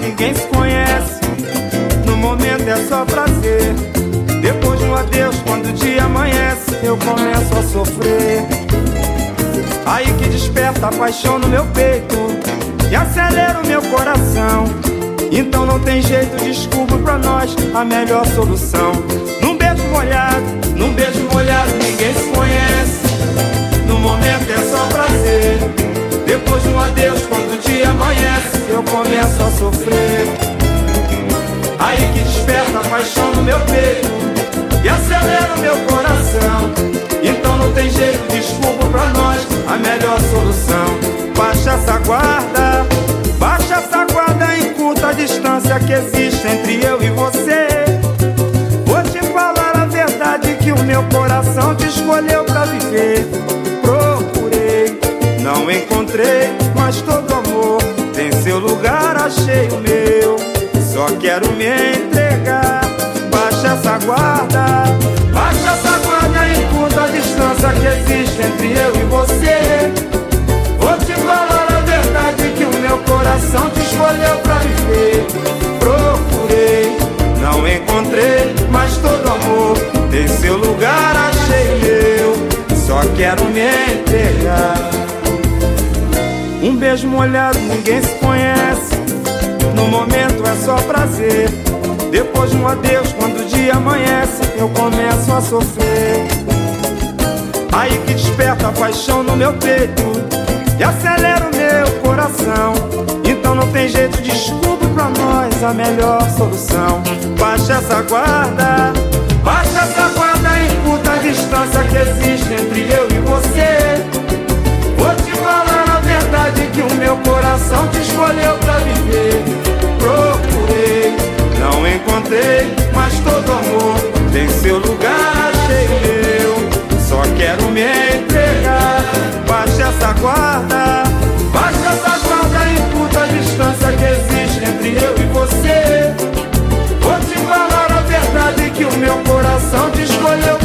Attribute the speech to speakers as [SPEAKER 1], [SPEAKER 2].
[SPEAKER 1] ninguém se conhece. No momento é só prazer. Depois de um adeus, quando o dia amanhece, eu começo a sofrer. Aí que desperta a paixão no meu peito e acelera o meu coração. Então não tem jeito, desculpa pra nós a melhor solução. Começo a sofrer. Aí que desperta a paixão no meu peito e acelera o meu coração. Então não tem jeito, desculpa pra nós a melhor solução. Baixa essa guarda, baixa essa guarda em curta distância que existe entre eu e você. Vou te falar a verdade que o meu coração te escolheu pra viver. Procurei, não encontrei, mas todo quero me entregar. Baixa essa guarda, baixa essa guarda em curta distância que existe entre eu e você. Vou te falar a verdade que o meu coração te escolheu pra viver. Procurei, não encontrei, mas todo amor tem seu lugar, achei meu. Só quero me entregar. Um beijo molhado, ninguém se conhece. No momento é só prazer. Depois de um adeus, quando o dia amanhece, eu começo a sofrer. Aí que desperta a paixão no meu peito e acelera o meu coração. Então não tem jeito, desculpe pra nós a melhor solução. Baixa essa guarda, baixa essa guarda em curta distância que existe entre eu e você. Vou te falar a verdade que o meu coração te escolheu pra viver. Encontrei, mas todo amor tem seu lugar, achei o meu. Só quero me entregar. Baixa essa guarda, baixa essa guarda em curta distância que existe entre eu e você. Vou te falar a verdade que o meu coração te escolheu